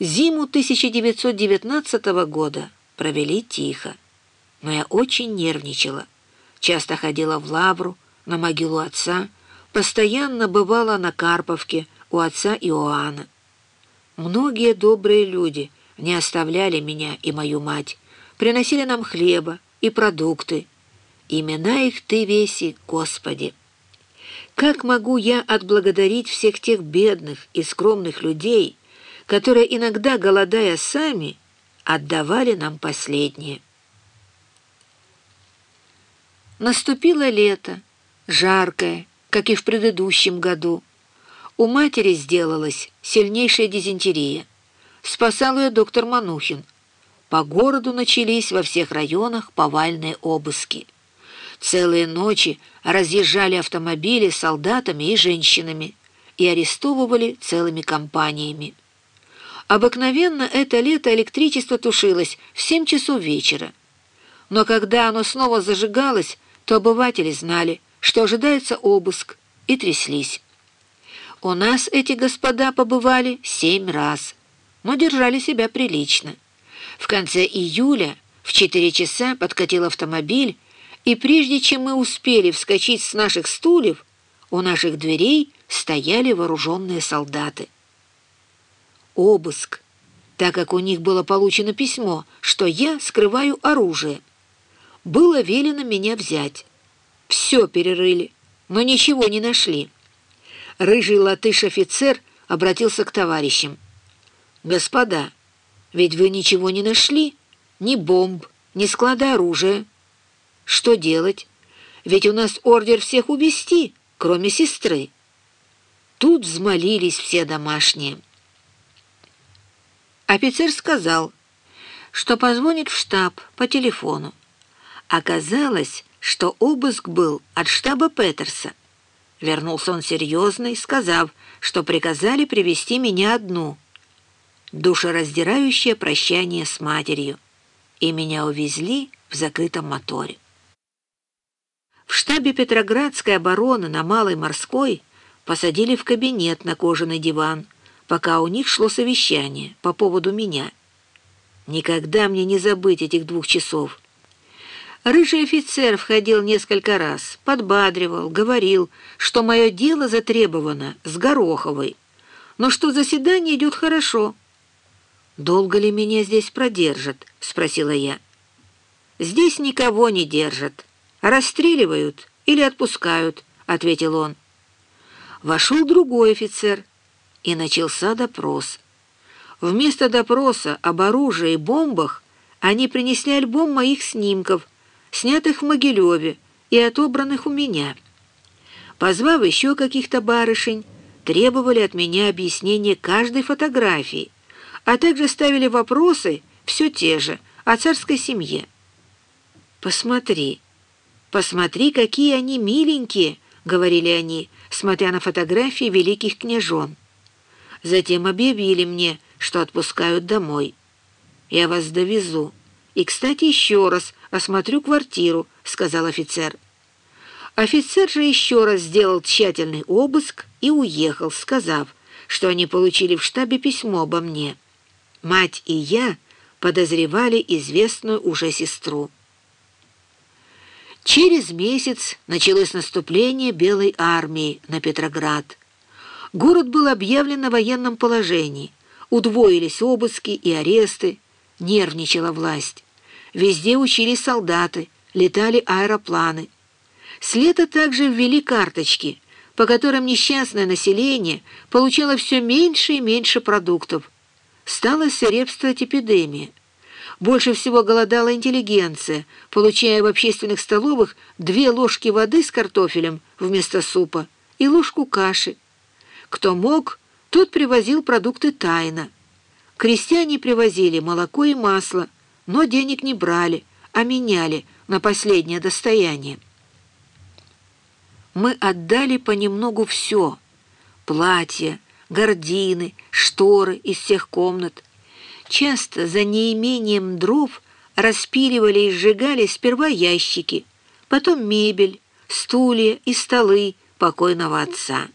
Зиму 1919 года провели тихо, но я очень нервничала. Часто ходила в Лавру, на могилу отца, постоянно бывала на Карповке у отца Иоанна. Многие добрые люди не оставляли меня и мою мать, приносили нам хлеба и продукты. Имена их Ты веси, Господи. Как могу я отблагодарить всех тех бедных и скромных людей, которые иногда, голодая сами, отдавали нам последнее? Наступило лето, жаркое, как и в предыдущем году. У матери сделалась сильнейшая дизентерия. Спасал ее доктор Манухин. По городу начались во всех районах повальные обыски. Целые ночи разъезжали автомобили с солдатами и женщинами и арестовывали целыми компаниями. Обыкновенно это лето электричество тушилось в 7 часов вечера. Но когда оно снова зажигалось, то обыватели знали, что ожидается обыск, и тряслись. У нас эти господа побывали семь раз, но держали себя прилично. В конце июля в четыре часа подкатил автомобиль, и прежде чем мы успели вскочить с наших стульев, у наших дверей стояли вооруженные солдаты. Обыск, так как у них было получено письмо, что я скрываю оружие. Было велено меня взять. Все перерыли, но ничего не нашли. Рыжий латыш-офицер обратился к товарищам. «Господа, ведь вы ничего не нашли? Ни бомб, ни склада оружия». Что делать? Ведь у нас ордер всех увести, кроме сестры. Тут взмолились все домашние. Офицер сказал, что позвонит в штаб по телефону. Оказалось, что обыск был от штаба Петерса. Вернулся он серьезный, сказав, что приказали привести меня одну. Душераздирающее прощание с матерью. И меня увезли в закрытом моторе. В штабе Петроградской обороны на Малой Морской посадили в кабинет на кожаный диван, пока у них шло совещание по поводу меня. Никогда мне не забыть этих двух часов. Рыжий офицер входил несколько раз, подбадривал, говорил, что мое дело затребовано с Гороховой, но что заседание идет хорошо. «Долго ли меня здесь продержат?» — спросила я. «Здесь никого не держат». «Расстреливают или отпускают», — ответил он. Вошел другой офицер, и начался допрос. Вместо допроса об оружии и бомбах они принесли альбом моих снимков, снятых в Могилеве и отобранных у меня. Позвав еще каких-то барышень, требовали от меня объяснения каждой фотографии, а также ставили вопросы, все те же, о царской семье. «Посмотри», «Посмотри, какие они миленькие!» — говорили они, смотря на фотографии великих княжон. Затем объявили мне, что отпускают домой. «Я вас довезу. И, кстати, еще раз осмотрю квартиру», — сказал офицер. Офицер же еще раз сделал тщательный обыск и уехал, сказав, что они получили в штабе письмо обо мне. Мать и я подозревали известную уже сестру. Через месяц началось наступление Белой армии на Петроград. Город был объявлен на военном положении. Удвоились обыски и аресты. Нервничала власть. Везде учились солдаты, летали аэропланы. С лета также ввели карточки, по которым несчастное население получало все меньше и меньше продуктов. Стала свирепствовать эпидемия. Больше всего голодала интеллигенция, получая в общественных столовых две ложки воды с картофелем вместо супа и ложку каши. Кто мог, тот привозил продукты тайно. Крестьяне привозили молоко и масло, но денег не брали, а меняли на последнее достояние. Мы отдали понемногу все — платья, гардины, шторы из всех комнат — Часто за неимением дров распиливали и сжигали сперва ящики, потом мебель, стулья и столы покойного отца.